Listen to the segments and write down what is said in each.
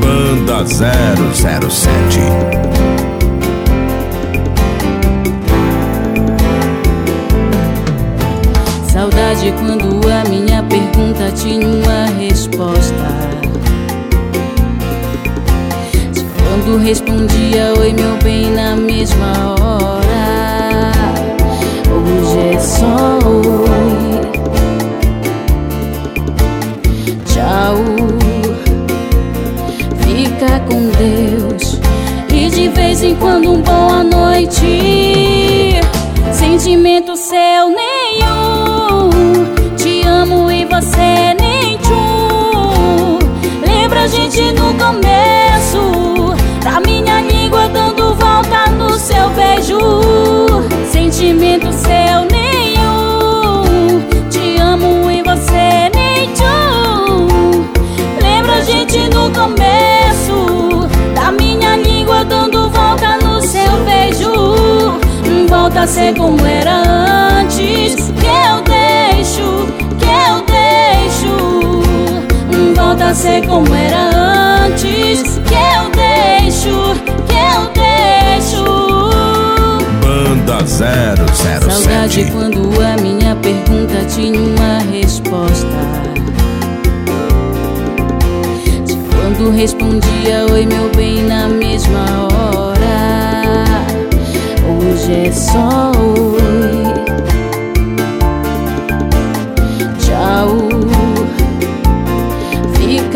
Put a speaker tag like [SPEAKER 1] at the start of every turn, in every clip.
[SPEAKER 1] Banda 007
[SPEAKER 2] Saudade quando ser como era antes Que eu deixo que eu deixo.
[SPEAKER 1] Banda 007
[SPEAKER 2] Saudade quando a minha pergunta tinha uma resposta. De quando respondia oi meu bem na mesma hora. Hoje é só oi.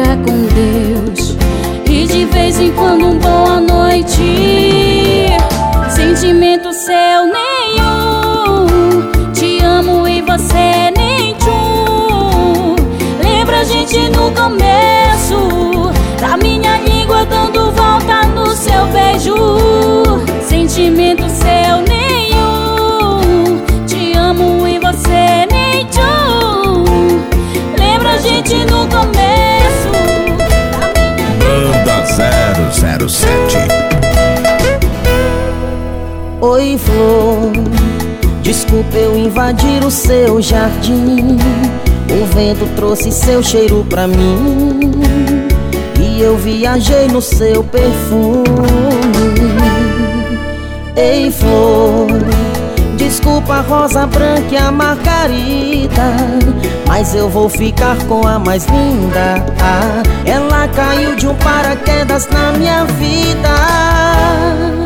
[SPEAKER 2] Fica com Deus. De vez em quando um boa noite. Sentimento seu nenhum. Te amo e você nem tchum. Lembra a gente no começo. Da minha língua dando volta no seu beijo. Sentimento seu nenhum. Te amo e você nem tchum. Lembra a gente no começo
[SPEAKER 1] 007
[SPEAKER 3] Oi, flor. Desculpa eu invadir o seu jardim. O vento trouxe seu cheiro pra mim. E eu viajei no seu perfume. Ei, flor. Desculpa rosa branca e a margarida Mas eu vou ficar com a mais linda. Ah, Ela caiu de um paraquedas na minha vida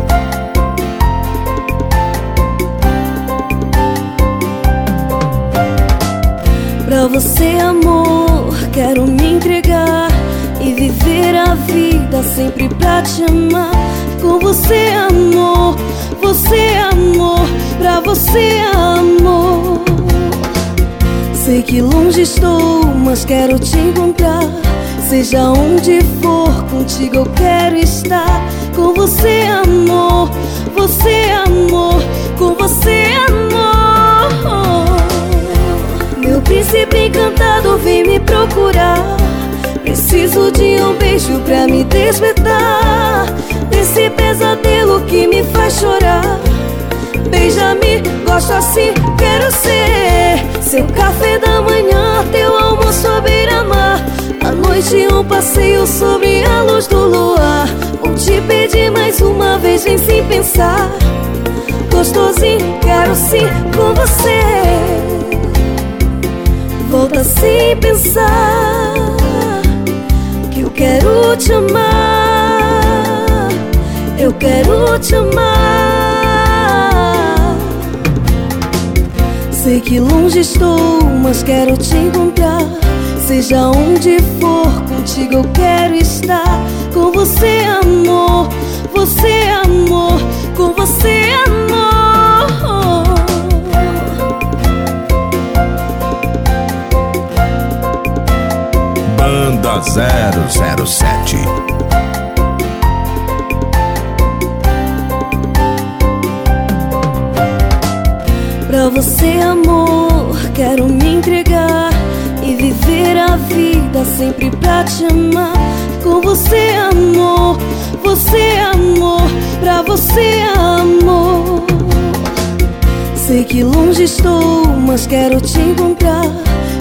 [SPEAKER 4] Pra você, amor, quero me entregar e viver a vida sempre pra te amar. Com você, amor, você, amor, pra você, amor. Sei que longe estou, mas quero te encontrar. Seja onde for, contigo eu quero estar. Com você, amor, você, amor, encantado vem me procurar. Preciso de um beijo pra me despertar Desse pesadelo que me faz chorar. Beija-me, gosto assim, quero ser Seu café da manhã, teu almoço à beira-mar. À noite um passeio sobre a luz do luar. Vou te pedir mais uma vez, vem sem pensar. Gostosinho, quero sim com você Volta sem pensar quero te amar, eu quero te amar. Sei que longe estou, mas quero te encontrar. Seja onde for, contigo eu quero estar. Com você, amor, você, amor, com você, amor.
[SPEAKER 1] Banda 007
[SPEAKER 4] Pra você, amor, quero me entregar e viver a vida sempre pra te amar. Com você, amor, você, amor, pra você, amor. Sei que longe estou, mas quero te encontrar.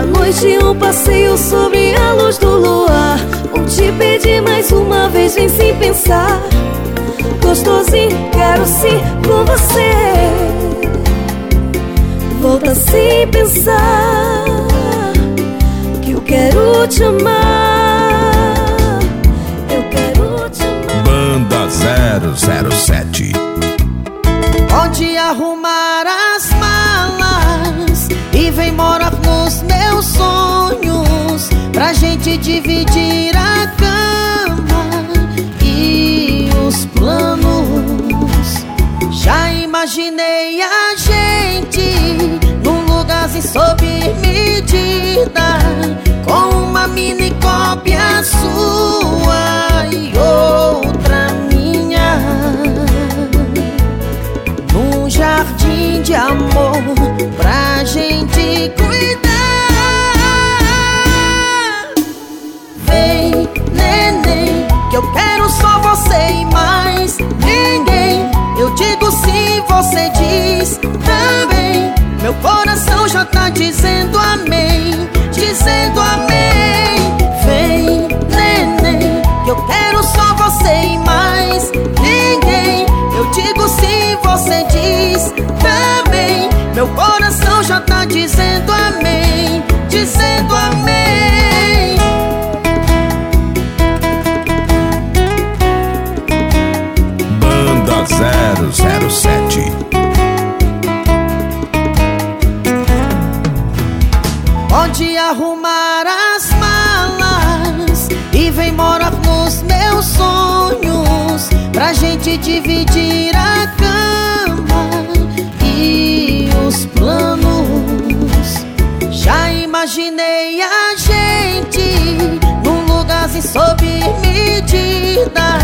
[SPEAKER 4] à noite um passeio sobre a luz do luar. Vou te pedir mais uma vez, vem sem pensar. Gostosinho, quero sim com você. Volta sem pensar Que eu quero te amar. Eu quero te amar.
[SPEAKER 1] Banda 007
[SPEAKER 3] gente dividir a cama E os planos Já imaginei a gente Num lugarzinho sob medida Com uma mini cópia sua E outra minha num jardim de amor pra gente cuidar. Você diz também. Meu coração já tá dizendo amém, dizendo amém. Vem, neném, que eu quero só você e mais ninguém. Eu digo sim, você diz também. Meu coração já tá dizendo amém, dizendo amém. Gente dividir a cama e os planos. Já imaginei a gente num lugarzinho sob medida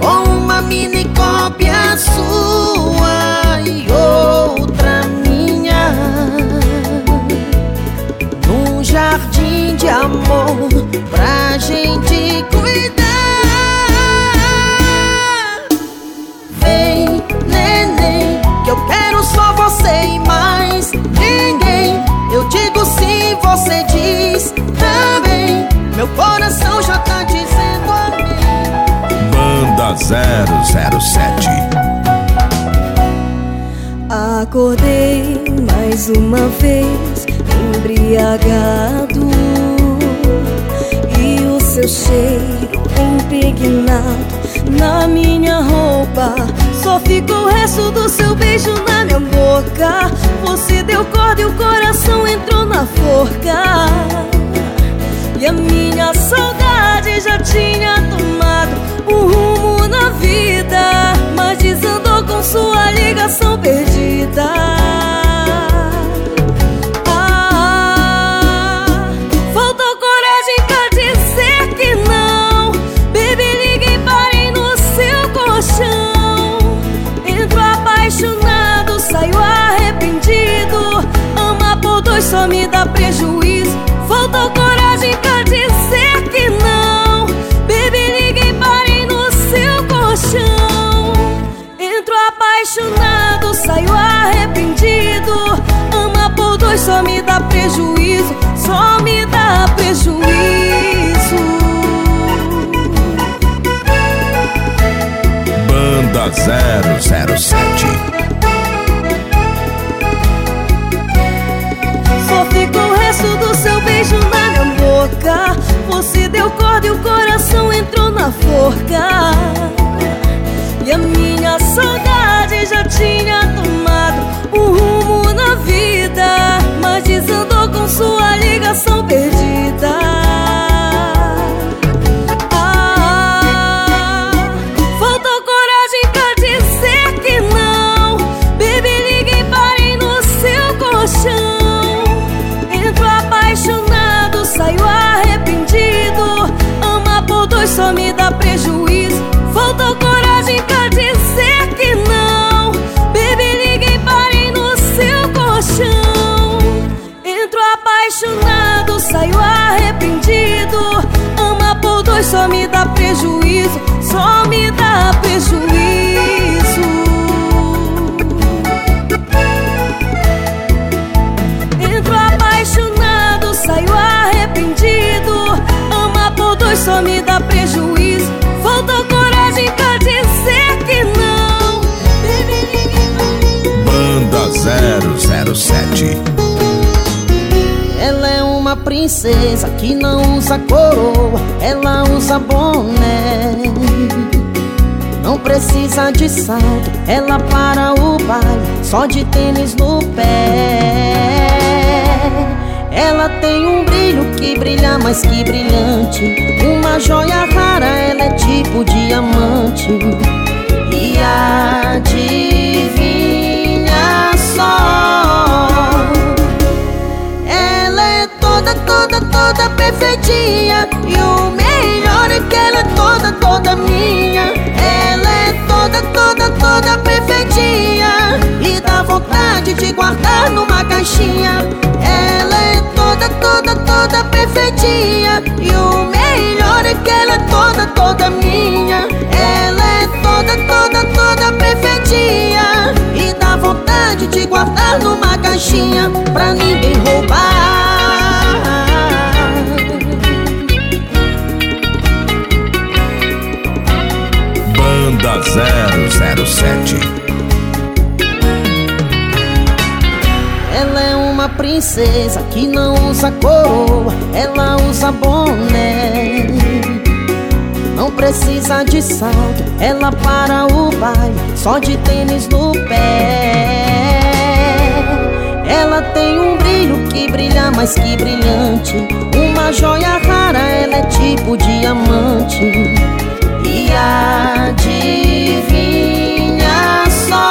[SPEAKER 3] com uma mini cópia sua e outra minha num jardim de amor pra gente cuidar. Meu coração já tá dizendo amém.
[SPEAKER 1] Banda 007
[SPEAKER 4] Acordei mais uma vez embriagado E o seu seu cheiro impregnado na minha roupa. Só ficou o resto do seu beijo na minha saudade já tinha tomado prejuízo Só me dá prejuízo.
[SPEAKER 1] Banda 007
[SPEAKER 4] boca. Você deu corda e o coração entrou na forca. E a minha saudade já tinha Só me dá prejuízo. Entro apaixonado, saio arrependido. Ama por dois só me dá
[SPEAKER 1] Banda 007
[SPEAKER 3] Ela é uma princesa que não usa coroa, ela usa boné. Não precisa de salto, ela para o baile, só de tênis no pé. Ela tem um brilho que brilha mais que brilhante, uma joia rara, ela é tipo diamante. E adivinha só toda, perfeitinha. E o melhor é que ela é toda, toda minha. Ela é toda, toda, toda perfeitinha. E dá vontade de guardar numa caixinha. Ela é toda, toda, toda perfeitinha. E o melhor é que ela é toda, toda minha. Ela é toda, toda, toda perfeitinha. E dá vontade de guardar numa caixinha Pra ninguém roubar
[SPEAKER 1] Banda 007
[SPEAKER 3] Ela é uma princesa que não usa coroa, ela usa boné. Não precisa de salto, ela para o baile, só de tênis no pé. Ela tem um brilho que brilha mais que brilhante, uma joia rara, ela é tipo diamante. Adivinha só.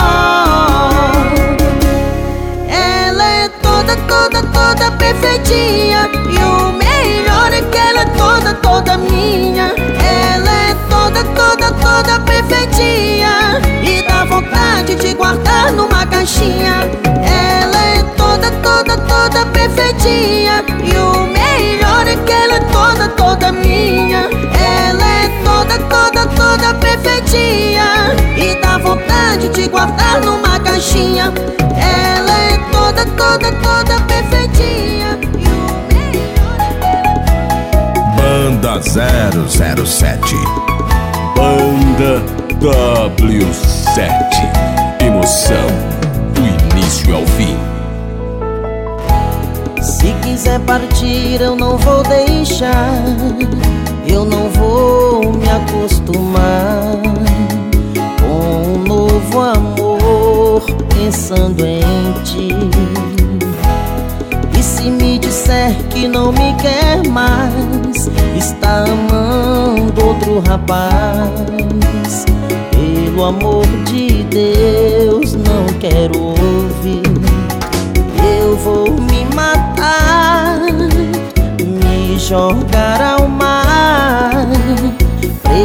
[SPEAKER 3] Toda, toda, toda perfeitinha. E o melhor é que ela é toda, toda minha. Ela é toda, toda, toda perfeitinha. E dá vontade de guardar numa caixinha. Ela é toda, toda, toda perfeitinha. E o melhor é que ela é toda, toda minha. Ela é toda, toda, toda perfeitinha E dá vontade de guardar numa caixinha. Ela é toda, toda, toda perfeitinha
[SPEAKER 1] melhor Banda 007
[SPEAKER 5] Banda W7 Emoção do início ao fim.
[SPEAKER 3] Se quiser partir eu não vou deixar. Eu não vou me acostumar com um novo amor pensando em ti. E se me disser que não me quer mais, está amando outro rapaz. Pelo amor de Deus, não quero ouvir. Eu vou me matar, me jogar ao mar.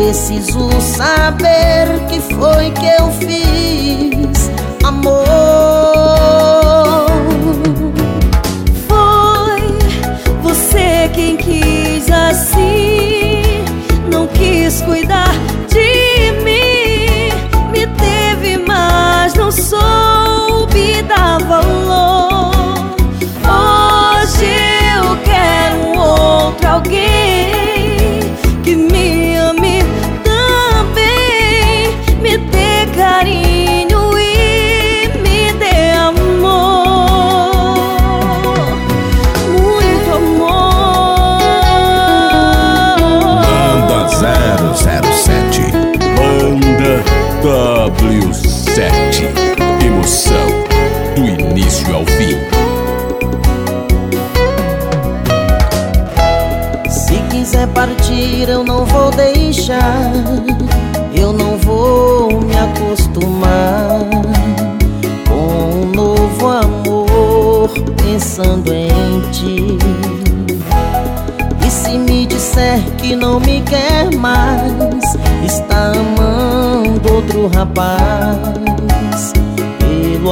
[SPEAKER 3] Preciso saber que foi que eu fiz, amor.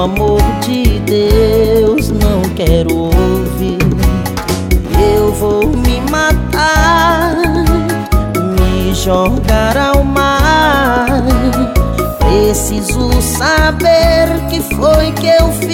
[SPEAKER 4] Amor
[SPEAKER 3] de Deus, não quero ouvir. Eu vou me matar, me jogar ao mar. Preciso saber que foi que eu fiz,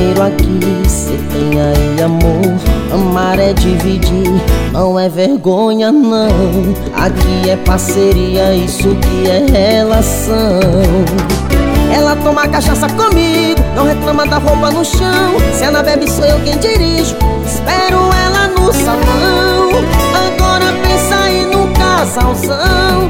[SPEAKER 3] dinheiro aqui, cê tem aí amor. Amar é dividir, não é vergonha não. Aqui é parceria, isso que é relação. Ela toma cachaça comigo, não reclama da roupa no chão. Se ela bebe, sou eu quem dirijo. Espero ela no salão. Agora pensa aí no casalzão.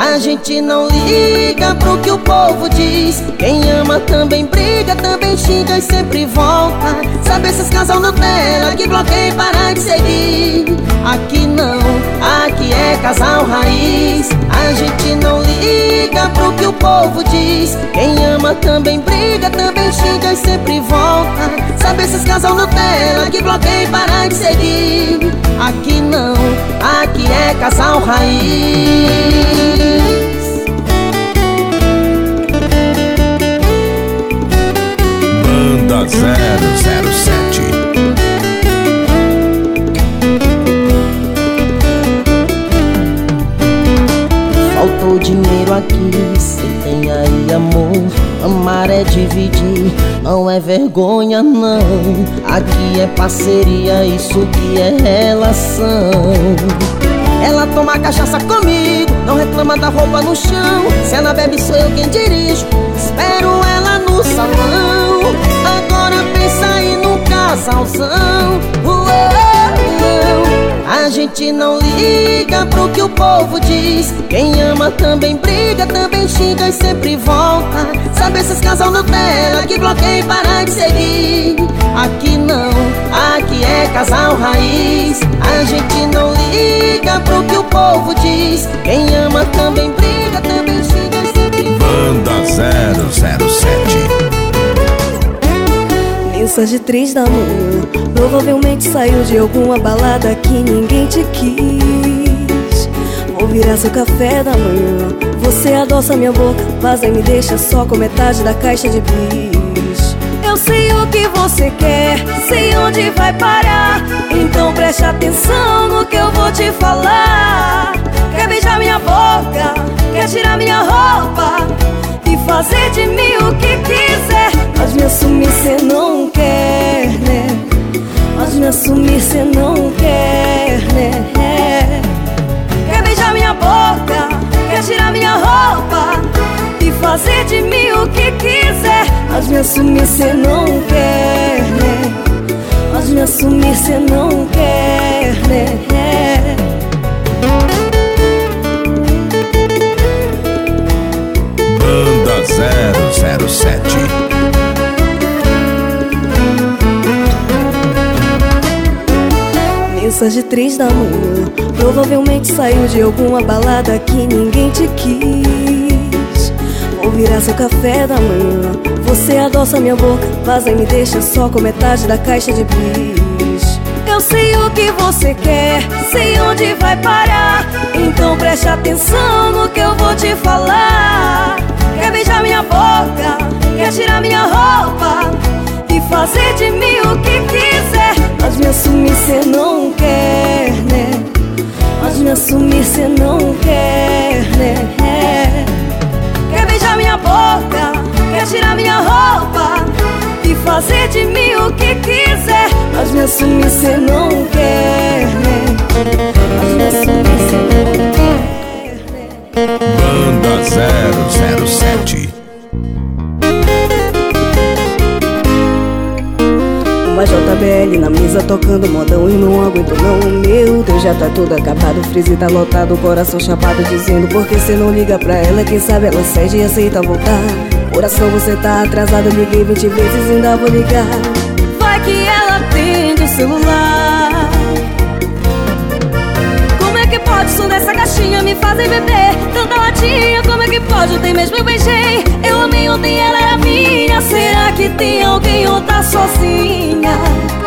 [SPEAKER 3] A gente não liga pro que o povo diz. Quem ama também briga, também xinga e sempre volta. Sabe esses casal Nutella que bloqueia e para de seguir? Aqui não, aqui é casal raiz. A gente não liga pro que o povo diz. Quem ama também briga, também xinga e sempre volta. Sabe esses casal Nutella que bloqueia e para de seguir? Aqui não, aqui é casal raiz.
[SPEAKER 1] Banda 007.
[SPEAKER 3] Faltou dinheiro aqui, cê tem aí amor. Amar é dividir, não é vergonha não. Aqui é parceria, isso que é relação. Ela toma cachaça comigo, não reclama da roupa no chão. Se ela bebe, sou eu quem dirijo. Espero ela no salão. Agora pensa aí no casalzão. A gente não liga pro que o povo diz. Quem ama também briga, também xinga e sempre volta. Sabe esses casal Nutella que bloqueia e para de seguir? Aqui não, aqui é casal raiz. A gente não liga pro que o povo diz. Quem ama também briga, também xinga e sempre volta.
[SPEAKER 1] Banda 007.
[SPEAKER 4] Mensagem três da manhã Provavelmente saiu de alguma balada que ninguém te quis. Vou virar seu café da manhã. Você adoça minha boca Mas aí me deixa só com metade da caixa de bis. Eu sei o que você quer Sei onde vai parar. Então preste atenção no que eu vou te falar. Quer beijar minha boca Quer tirar minha roupa fazer de mim o que quiser. Mas me assumir cê não quer, né? Mas me assumir cê não quer, né? Quer beijar minha boca, quer tirar minha roupa E fazer de mim o que quiser Mas me assumir cê não quer, né? Mas me assumir cê não quer, Mensagem três da manhã Provavelmente saiu de alguma balada que ninguém te quis. Vou virar seu café da manhã. Você adoça minha boca Vaza e me deixa só com metade da caixa de bis. Eu sei o que você quer Sei onde vai parar. Então preste atenção no que eu vou te falar. Quer beijar minha boca Quer tirar minha roupa E fazer de mim o que quiser. Mas me assumir cê não quer, né? Mas me assumir cê não quer, né? Quer beijar minha boca Quer tirar minha roupa E fazer de mim o que quiser Mas me assumir cê não quer, né? JBL na mesa tocando modão e não aguento não. Meu Deus, já tá tudo acabado, o freezer tá lotado, o coração chapado Dizendo por que cê não liga pra ela, quem sabe ela cede e aceita voltar. Coração, você tá atrasado, liguei 20 vezes, ainda vou ligar. Vai que ela atende o celular. Como é que pode o som dessa caixinha me fazer beber? Tanta latinha, como é que pode? Ontem mesmo eu beijei Eu amei ontem, ela era minha Será que tem alguém ou tá sozinha?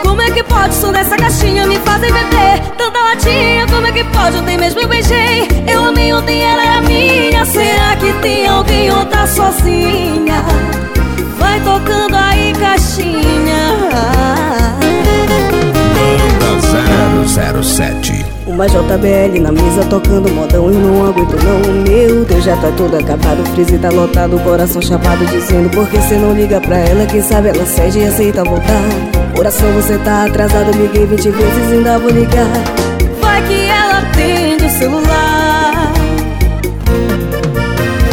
[SPEAKER 4] Como é que pode som dessa caixinha me fazer beber Tanta latinha, como é que pode? Ontem mesmo eu beijei Eu amei ontem, ela era minha Será que tem alguém ou tá sozinha? Vai tocando aí, caixinha
[SPEAKER 1] 007
[SPEAKER 4] Uma JBL na mesa tocando modão Eu não aguento não, meu Deus Já tá tudo acabado, o freezer tá lotado O coração chapado dizendo por que cê não liga pra ela Quem sabe ela cede e aceita voltar Coração, você tá atrasado Liguei 20 vezes, ainda vou ligar Vai que ela atende o celular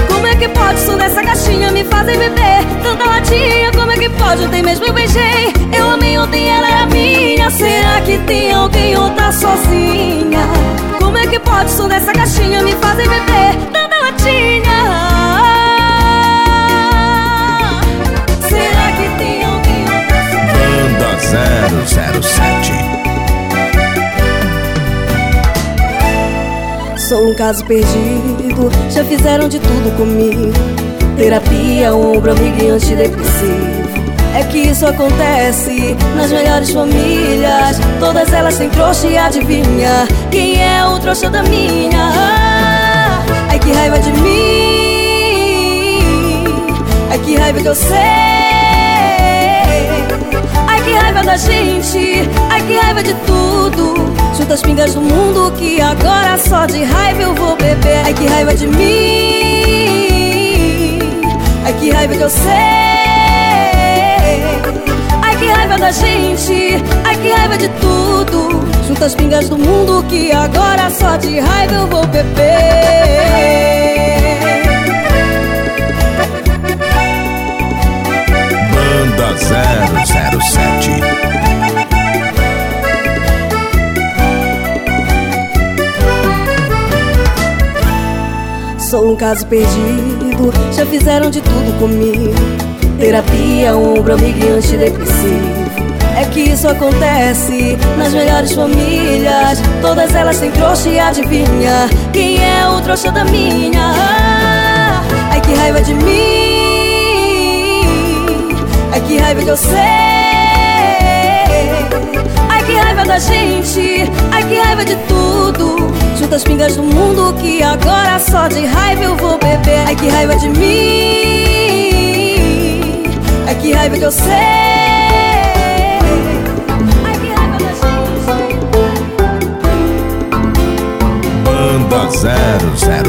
[SPEAKER 4] Como é que pode som dessa caixinha me fazer beber Tanta latinha, como é que pode? Ontem mesmo eu beijei Eu amei ontem, ela era minha Será que tem alguém ou tá sozinha? Como é que pode o som dessa caixinha me fazer beber Tanta latinha Será que tem alguém ou tá sozinha?
[SPEAKER 1] Banda 007
[SPEAKER 4] Sou um caso perdido, já fizeram de tudo comigo. Terapia, ombro, amigo e antidepressivo. É que isso acontece nas melhores famílias. Todas elas têm trouxa e adivinha quem é o trouxa da minha. Ai que raiva de mim, ai que raiva eu sei. Ai que raiva da gente, ai que raiva de tudo Junta as pingas do mundo que agora só de raiva eu vou beber Ai que raiva de mim, ai que raiva eu sei Ai que raiva da gente, ai que raiva de tudo. Junta as pingas do mundo que agora só de raiva eu vou beber.
[SPEAKER 1] Banda 007
[SPEAKER 4] Sou um caso perdido, já fizeram de tudo comigo. Terapia, ombro, amigo antidepressivo. É que isso acontece nas melhores famílias. Todas elas têm trouxa e adivinha quem é o trouxa da minha. Ai que raiva de mim, ai que raiva eu sei. Ai que raiva da gente, ai que raiva de tudo Junta as pingas do mundo que agora só de raiva eu vou beber Ai que raiva de mim, que raiva que eu sei. Ai, que raiva da gente
[SPEAKER 1] Banda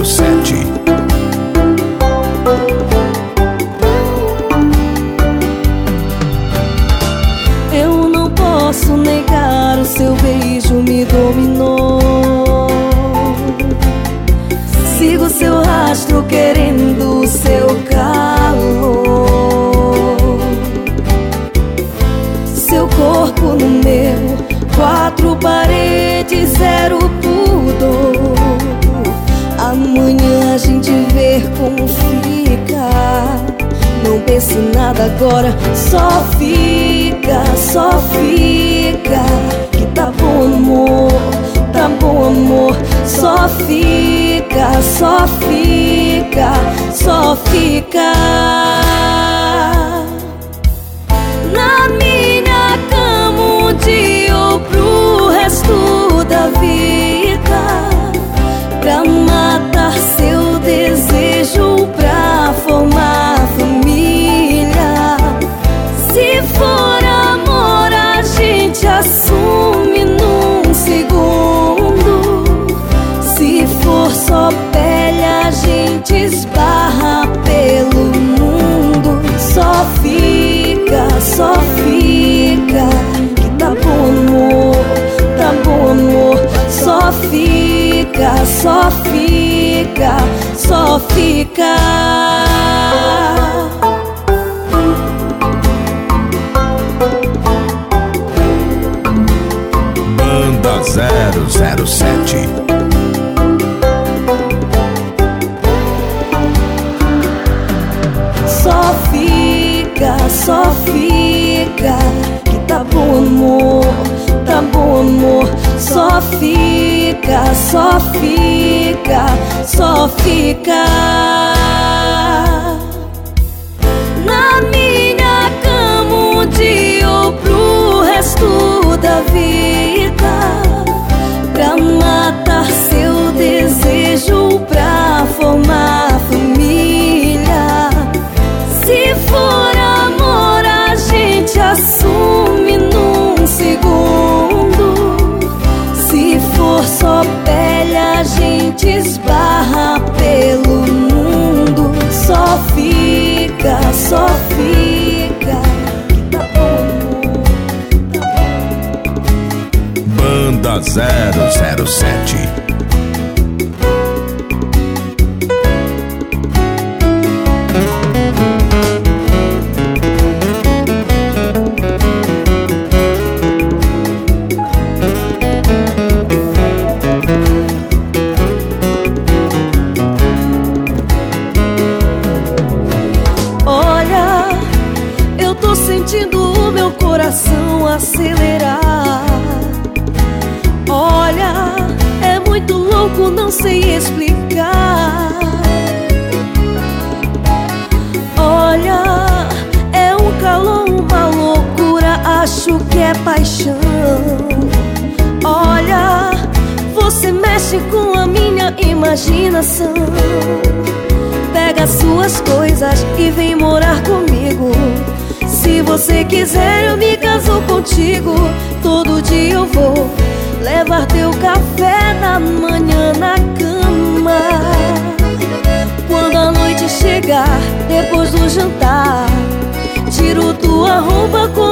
[SPEAKER 1] 007
[SPEAKER 4] Eu não posso negar o seu beijo me dominou. Sigo seu rastro querendo como fica. Não pense nada agora, só fica, só fica. Que tá bom, amor, tá bom, amor. Só fica, só fica, só fica. Só fica, só fica Que tá bom amor, tá bom amor Só fica, só fica, só fica
[SPEAKER 1] Banda 007.
[SPEAKER 4] Só fica Que tá bom amor, tá bom amor. Só fica, só fica, só fica. Na minha cama um dia ou pro resto da vida Pra matar seu desejo, pra formar gente esbarra pelo mundo. Só fica, só fica. Que tá bom, tá bom.
[SPEAKER 1] Banda 007.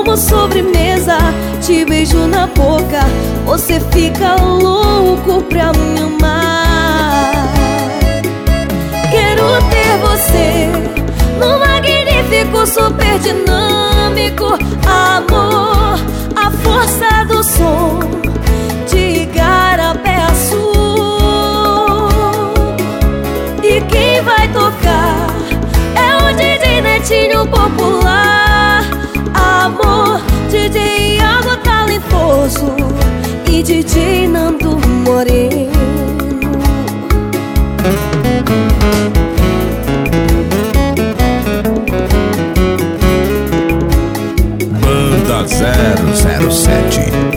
[SPEAKER 4] Como sobremesa. Te beijo na boca, você fica louco pra me amar. Quero ter você no magnífico, super dinâmico amor, a força do som de igarapé azul. E quem vai tocar é o DJ Netinho popular, DJ Nando Moreno.
[SPEAKER 1] Banda 007.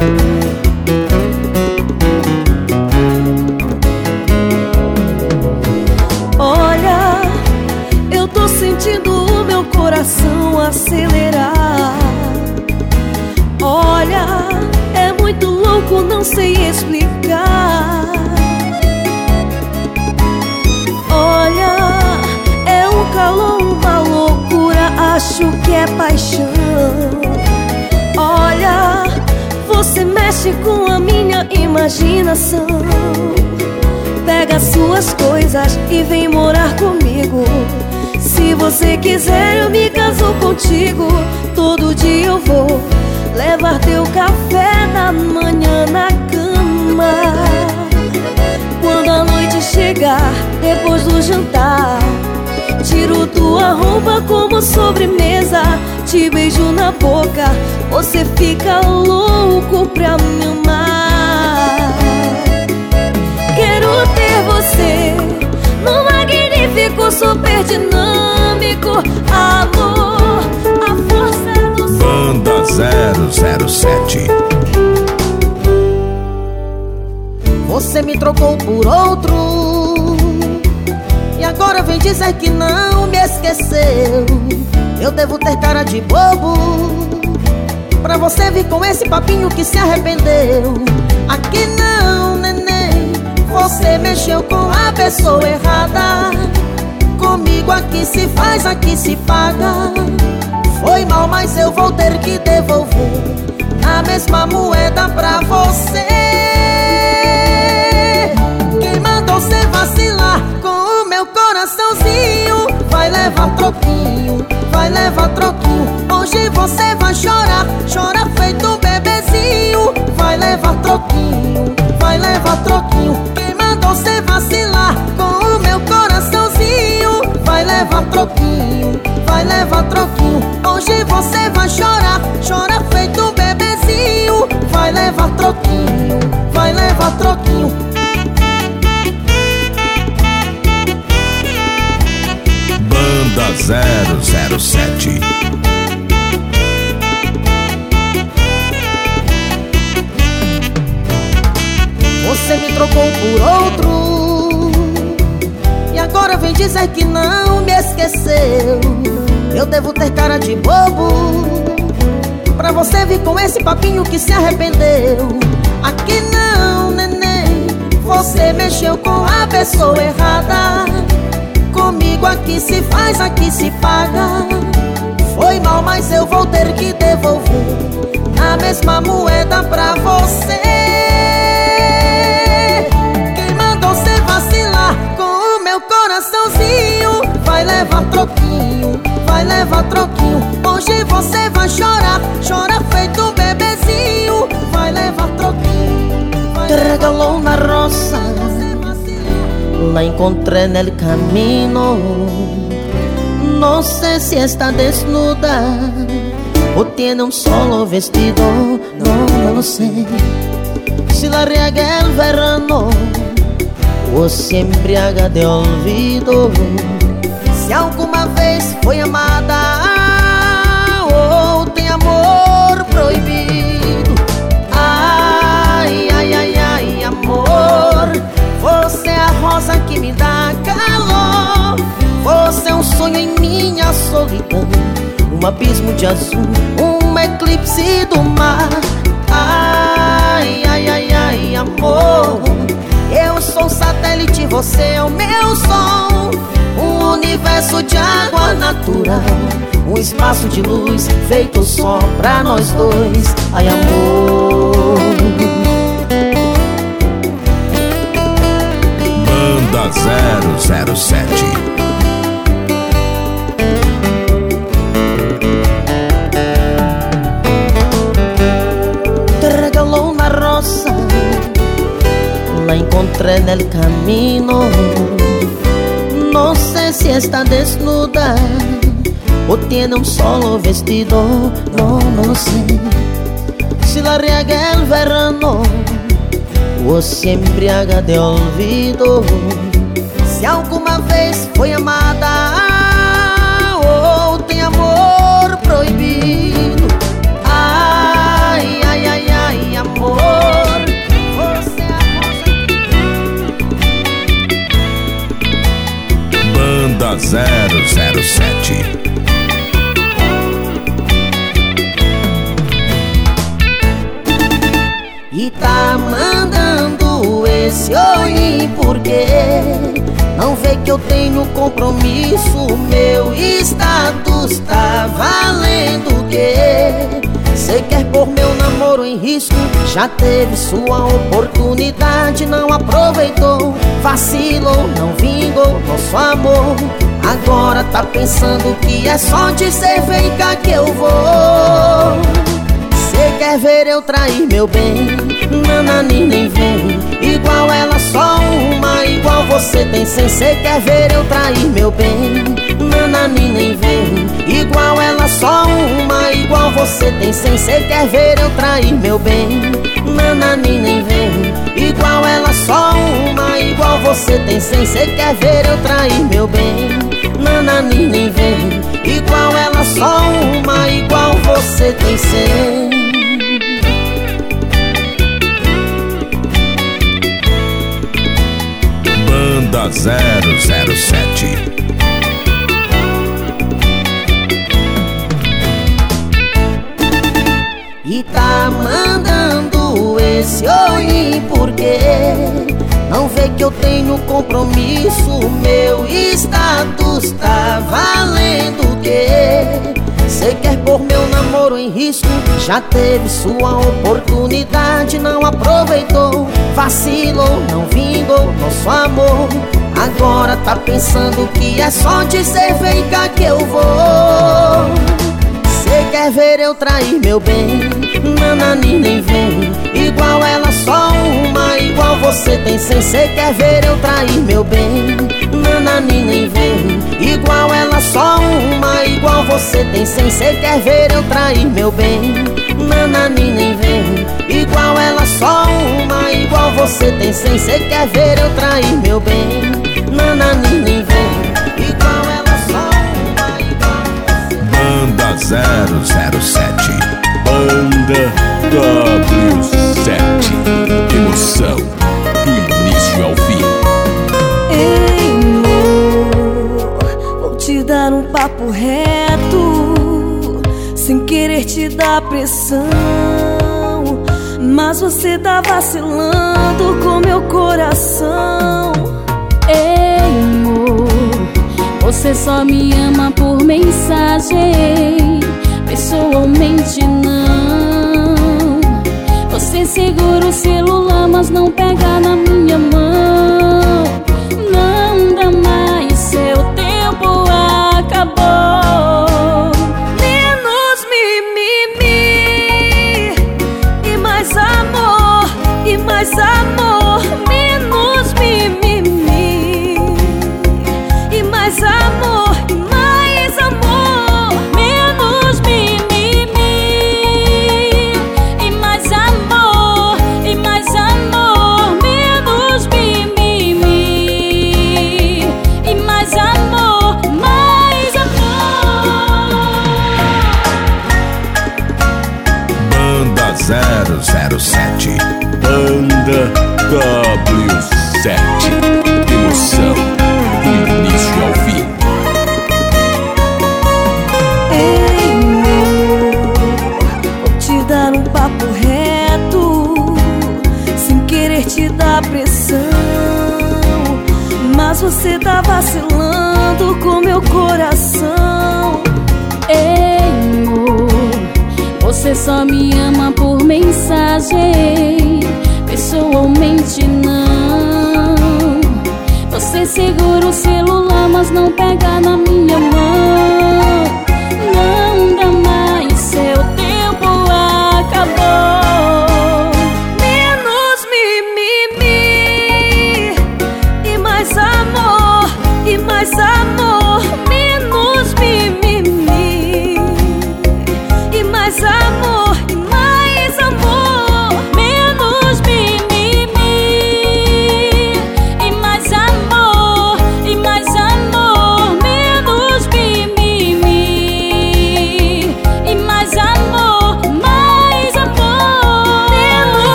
[SPEAKER 4] Sei explicar. Olha, é um calor, uma loucura, acho que é paixão. Olha, você mexe com a minha imaginação. Pega suas coisas e vem morar comigo. Se você quiser, eu me caso contigo. Todo dia eu vou levar teu café da manhã na cama. Quando a noite chegar, depois do jantar, Tiro tua roupa como sobremesa. Te beijo na boca Você fica louco pra me amar. Quero ter você No magnífico, super dinâmico Amor,
[SPEAKER 1] Banda 007
[SPEAKER 3] Você me trocou por outro. E agora vem dizer que não me esqueceu. Eu devo ter cara de bobo. Pra você vir com esse papinho que se arrependeu. Aqui não, neném. Você mexeu com a pessoa errada. Comigo aqui se faz, aqui se paga Foi mal, mas eu vou ter que devolver A mesma moeda pra você. Quem mandou você vacilar com o meu coraçãozinho? Vai levar troquinho, vai levar troquinho. Hoje você vai chorar, chora feito um bebezinho. Vai levar troquinho, vai levar troquinho. Quem mandou você vacilar com o meu coraçãozinho? Vai levar troquinho, vai levar troquinho
[SPEAKER 1] 007
[SPEAKER 3] Você me trocou por outro. E agora vem dizer que não me esqueceu. Eu devo ter cara de bobo. Pra você vir com esse papinho que se arrependeu. Aqui não, neném. Você mexeu com a pessoa errada Comigo aqui se faz, aqui se paga. Foi mal, mas eu vou ter que devolver A mesma moeda pra você. Quem mandou você vacilar com o meu coraçãozinho? Vai levar troquinho, vai levar troquinho. Hoje você vai chorar, chora feito um bebezinho. Vai levar troquinho, vai levar
[SPEAKER 6] la encontré en el camino. No sé si está desnuda o tiene un solo vestido, no, no lo sé. Si la riega el verano o se embriaga de olvido.
[SPEAKER 3] Se alguma vez foi amada ou tem amor proibido. Rosa que me dá calor. Você é um sonho em minha solidão. Um abismo de azul, um eclipse do mar. Ai, ai, ai, ai, amor. Eu sou um satélite, você é o meu som. Um universo de água natural. Um espaço de luz feito só pra nós dois. Ai, amor.
[SPEAKER 1] 007
[SPEAKER 6] Te regaló una rosa, la encontré en el camino. No sé si está desnuda o tiene un solo vestido, no, no lo sé. Si la riega el verano o se embriaga de olvido.
[SPEAKER 3] Se alguma vez foi amada ou tem amor proibido. Ai, ai, ai, ai, amor. Você é a
[SPEAKER 1] Banda 007
[SPEAKER 3] E tá mandando esse oi porque Não vê que eu tenho compromisso Meu status tá valendo o quê? Cê quer pôr meu namoro em risco Já teve sua oportunidade Não aproveitou Vacilou, não vingou nosso amor Agora tá pensando que é só dizer vem cá que eu vou Cê quer ver eu trair meu bem? Nanani nem vem Igual ela só Igual você tem cem. Cê quer ver eu trair meu bem? Nanani nem vem. Igual ela só uma. Igual você tem sem Cê quer ver eu trair meu bem? Nanani nem vem. Igual ela só uma. Igual você tem sem Cê quer ver eu trair meu bem? Nanani nem vem. Igual ela só uma. Igual você tem sem
[SPEAKER 1] Banda 007
[SPEAKER 3] E tá mandando esse oi porque Não vê que eu tenho compromisso Meu status tá valendo o quê? Você quer pôr meu namoro em risco? Já teve sua oportunidade Não aproveitou. Vacilou, não vingou nosso amor. Agora tá pensando que é só dizer vem cá que eu vou eu trair meu bem. Nanani nem vem. Igual ela só uma Igual você tem sem Cê quer ver eu trair meu bem? Nanani nem vem. Igual ela só uma Igual você tem sem Cê quer ver eu trair meu bem? Nanani nem vem. Igual ela só uma Igual você tem sem Cê quer ver eu trair meu bem? Nanani nem vem
[SPEAKER 1] 007
[SPEAKER 5] Banda W7 Emoção do início ao fim
[SPEAKER 4] Ei, amor, vou te dar um papo reto, sem querer te dar pressão. Mas você tá vacilando com meu coração.
[SPEAKER 2] Você só me ama por mensagem, pessoalmente não. Você segura o celular, mas não pega na minha mão. Não dá mais, seu tempo acabou.